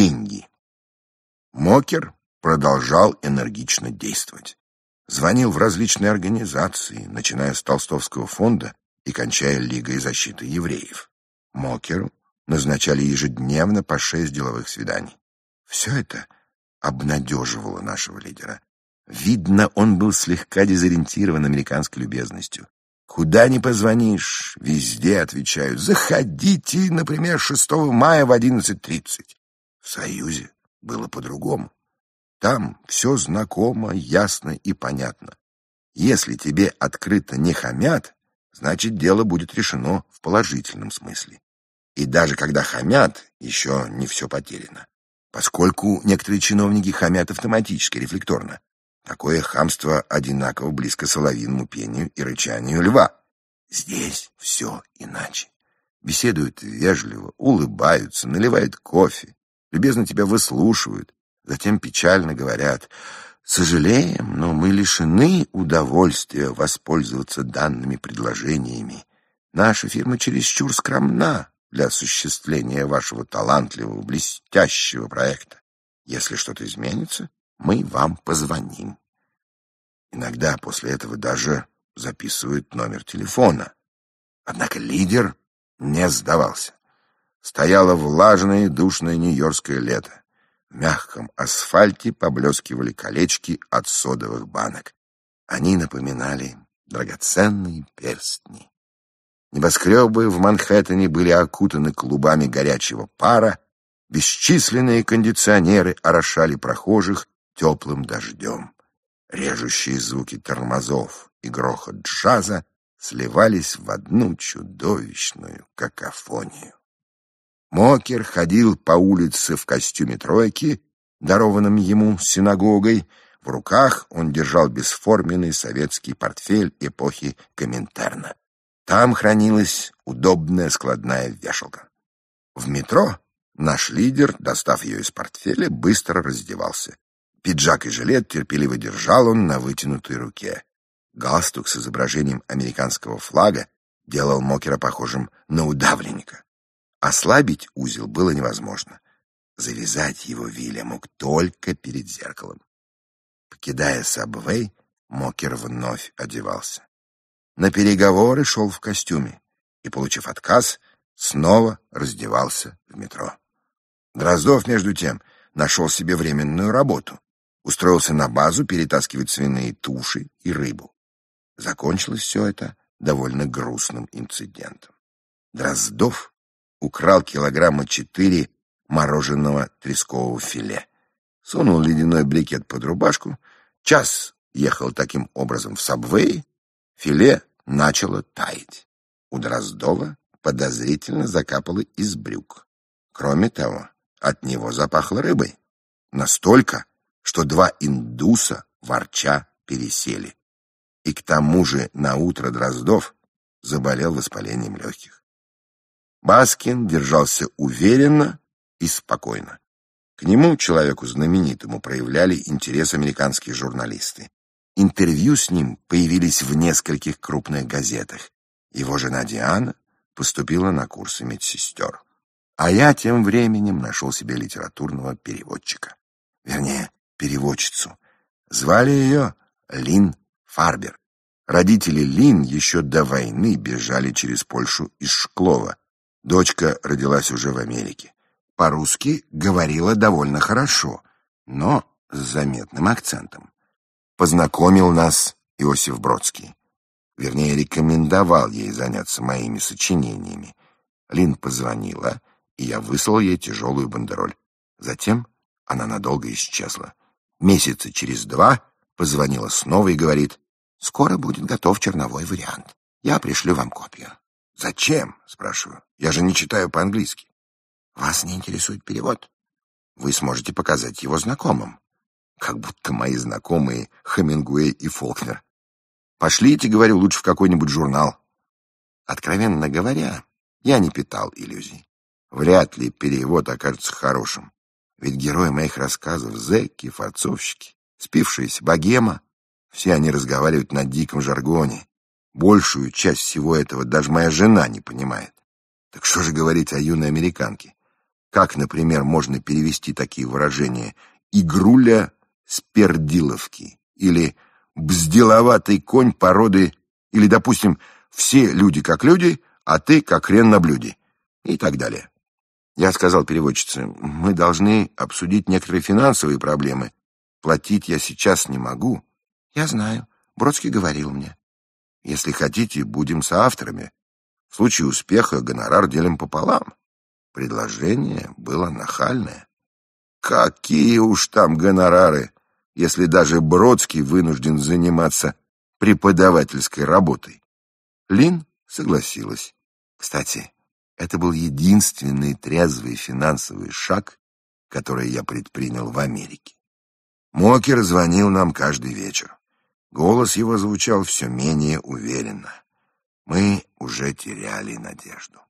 деньги. Мокер продолжал энергично действовать. Звонил в различные организации, начиная с Толстовского фонда и кончая Лигой защиты евреев. Мокеру назначали ежедневно по шесть деловых свиданий. Все это обнадеживало нашего лидера. Видно, он был слегка дезориентирован американской любезностью. Куда ни позвонишь, везде отвечают «Заходите, например, 6 мая в 11.30». Союзе было по-другому. Там все знакомо, ясно и понятно. Если тебе открыто не хамят, значит, дело будет решено в положительном смысле. И даже когда хамят, еще не все потеряно. Поскольку некоторые чиновники хамят автоматически, рефлекторно. Такое хамство одинаково близко соловьиному пению и рычанию льва. Здесь все иначе. Беседуют вежливо, улыбаются, наливают кофе, любезно тебя выслушивают, затем печально говорят «Сожалеем, но мы лишены удовольствия воспользоваться данными предложениями. Наша фирма чересчур скромна для осуществления вашего талантливого, блестящего проекта. Если что-то изменится, мы вам позвоним. Иногда после этого даже записывают номер телефона. Однако лидер не сдавался. Стояло влажное и душное нью-йоркское лето. В мягком асфальте поблескивали колечки от содовых банок. Они напоминали драгоценные перстни. Небоскребы в Манхэттене были окутаны клубами горячего пара, бесчисленные кондиционеры орошали прохожих теплым дождем. Режущие звуки тормозов и грохот джаза сливались в одну чудовищную какофонию. Мокер ходил по улице в костюме тройки, дарованном ему синагогой. В руках он держал бесформенный советский портфель эпохи Коминтерна. Там хранилась удобная складная вешалка. В метро наш лидер, достав ее из портфеля, быстро раздевался. Пиджак и жилет терпеливо держал он на вытянутой руке. Галстук с изображением американского флага делал Мокера похожим на удавленника. Ослабить узел было невозможно. Завязать его Вилли мог только перед зеркалом. Покидая Сабвей, Мокер вновь одевался. На переговоры шел в костюме и, получив отказ, снова раздевался в метро. Дроздов, между тем, нашел себе временную работу. Устроился на базу перетаскивать свиные туши и рыбу. Закончилось все это довольно грустным инцидентом. Дроздов украл килограмма четыре мороженого трескового филе. Сунул ледяной брикет под рубашку, час ехал таким образом в сабвей, филе начало таять. У Дроздова подозрительно закапало из брюк. Кроме того, от него запахло рыбой. Настолько, что два индуса, ворча, пересели. И к тому же на утро Дроздов заболел воспалением легких. Баскин держался уверенно и спокойно. К нему, человеку знаменитому, проявляли интерес американские журналисты. Интервью с ним появились в нескольких крупных газетах. Его жена Диана поступила на курсы медсестер. А я тем временем нашел себе литературного переводчика. Вернее, переводчицу. Звали ее Лин Фарбер. Родители Лин еще до войны бежали через Польшу из Шклова. Дочка родилась уже в Америке. По-русски говорила довольно хорошо, но с заметным акцентом. Познакомил нас Иосиф Бродский. Вернее, рекомендовал ей заняться моими сочинениями. Лин позвонила, и я выслал ей тяжелую бандероль. Затем она надолго исчезла. Месяца через два позвонила снова и говорит, «Скоро будет готов черновой вариант. Я пришлю вам копию». «Зачем?» — спрашиваю. «Я же не читаю по-английски». «Вас не интересует перевод? Вы сможете показать его знакомым». Как будто мои знакомые Хемингуэй и Фолкнер. «Пошлите, — говорю, — лучше в какой-нибудь журнал». Откровенно говоря, я не питал иллюзий. Вряд ли перевод окажется хорошим. Ведь герои моих рассказов — зэки, форцовщики, спившиеся богема. Все они разговаривают на диком жаргоне. Большую часть всего этого даже моя жена не понимает. Так что же говорить о юной американке? как, например, можно перевести такие выражения «игруля с пердиловки» или «бздиловатый конь породы» или, допустим, «все люди как люди, а ты как хрен на блюде» и так далее. Я сказал переводчице, мы должны обсудить некоторые финансовые проблемы. Платить я сейчас не могу. Я знаю, Бродский говорил мне. Если хотите, будем соавторами. В случае успеха гонорар делим пополам. Предложение было нахальное. Какие уж там гонорары, если даже Бродский вынужден заниматься преподавательской работой. Лин согласилась. Кстати, это был единственный трезвый финансовый шаг, который я предпринял в Америке. Мокер звонил нам каждый вечер. Голос его звучал все менее уверенно. Мы уже теряли надежду.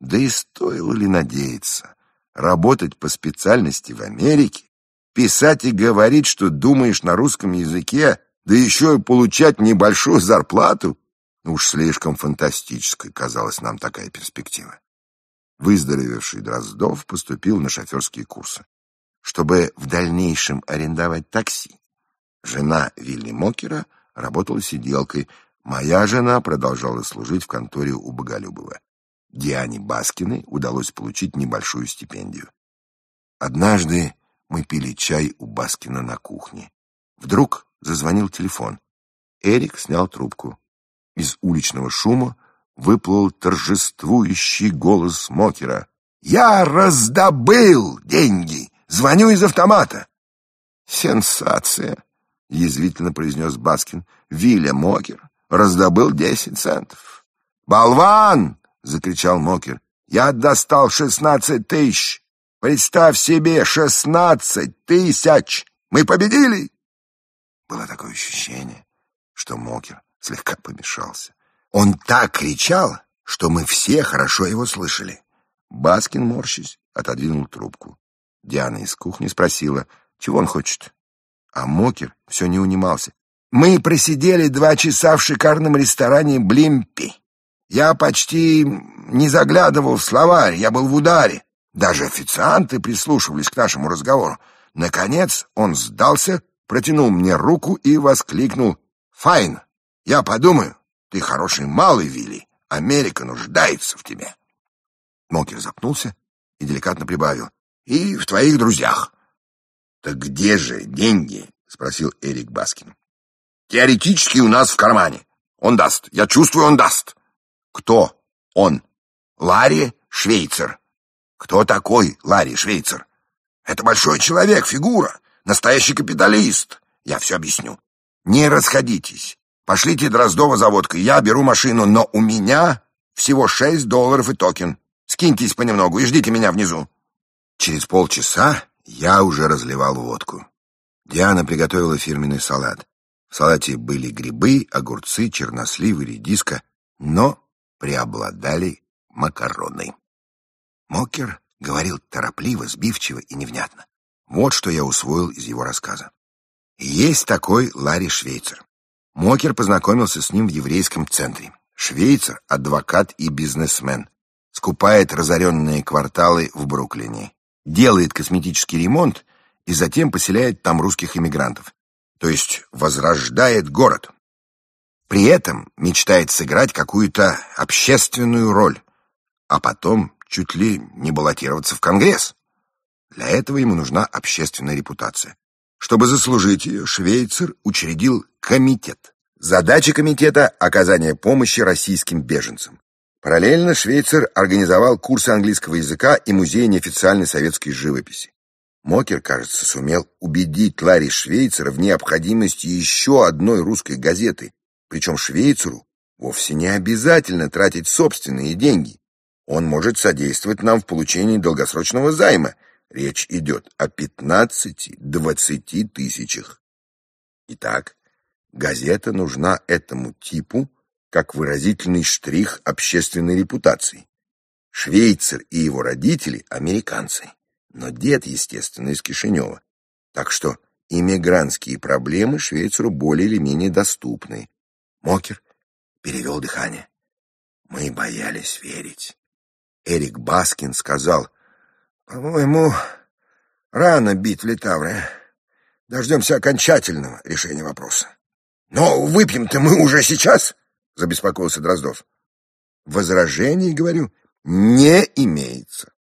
Да и стоило ли надеяться? Работать по специальности в Америке? Писать и говорить, что думаешь на русском языке, да еще и получать небольшую зарплату? Уж слишком фантастической казалась нам такая перспектива. Выздоровевший Дроздов поступил на шоферские курсы, чтобы в дальнейшем арендовать такси. Жена Вилли Мокера работала сиделкой, моя жена продолжала служить в конторе у Боголюбова. Диане Баскиной удалось получить небольшую стипендию. Однажды мы пили чай у Баскина на кухне. Вдруг зазвонил телефон. Эрик снял трубку. Из уличного шума выплыл торжествующий голос Мокера. «Я раздобыл деньги! Звоню из автомата!» «Сенсация!» — язвительно произнес Баскин. «Виля Мокер раздобыл десять центов». «Болван!» — закричал Мокер. «Я достал шестнадцать тысяч! Представь себе, шестнадцать тысяч! Мы победили!» Было такое ощущение, что Мокер слегка помешался. Он так кричал, что мы все хорошо его слышали. Баскин, морщись, отодвинул трубку. Диана из кухни спросила, чего он хочет. А Мокер все не унимался. Мы просидели два часа в шикарном ресторане «Блимпи». Я почти не заглядывал в словарь, я был в ударе. Даже официанты прислушивались к нашему разговору. Наконец он сдался, протянул мне руку и воскликнул «Fine, я подумаю». Ты хороший малый, Вилли. Америка нуждается в тебе. Мокер запнулся и деликатно прибавил. И в твоих друзьях. Так где же деньги? Спросил Эрик Баскин. Теоретически у нас в кармане. Он даст. Я чувствую, он даст. Кто он? Ларри Швейцер. Кто такой Ларри Швейцер? Это большой человек, фигура, настоящий капиталист. Я все объясню. Не расходитесь. Пошлите Дроздова за водкой, я беру машину, но у меня всего шесть долларов и токен. Скиньтесь понемногу и ждите меня внизу. Через полчаса я уже разливал водку. Диана приготовила фирменный салат. В салате были грибы, огурцы, черносливы, редиска, но преобладали макароны. Мокер говорил торопливо, сбивчиво и невнятно. Вот что я усвоил из его рассказа. Есть такой Ларри Швейцер. Мокер познакомился с ним в еврейском центре. Швейцар, адвокат и бизнесмен. Скупает разоренные кварталы в Бруклине. Делает косметический ремонт и затем поселяет там русских иммигрантов. То есть возрождает город. При этом мечтает сыграть какую-то общественную роль, а потом чуть ли не баллотироваться в Конгресс. Для этого ему нужна общественная репутация. Чтобы заслужить ее, Швейцер учредил комитет. Задача комитета – оказание помощи российским беженцам. Параллельно Швейцер организовал курсы английского языка и музей неофициальной советской живописи. Мокер, кажется, сумел убедить Ларри Швейцера в необходимости еще одной русской газеты, причем Швейцеру вовсе не обязательно тратить собственные деньги. Он может содействовать нам в получении долгосрочного займа – Речь идет о 15-20 тысячах. Итак, газета нужна этому типу как выразительный штрих общественной репутации. Швейцар и его родители – американцы, но дед, естественно, из Кишинева. Так что иммигрантские проблемы Швейцару более или менее доступны. Мокер перевел дыхание. Мы боялись верить. Эрик Баскин сказал – По-моему, рано бить в литавры. Дождемся окончательного решения вопроса. Но выпьем-то мы уже сейчас, забеспокоился Дроздов. Возражений, говорю, не имеется.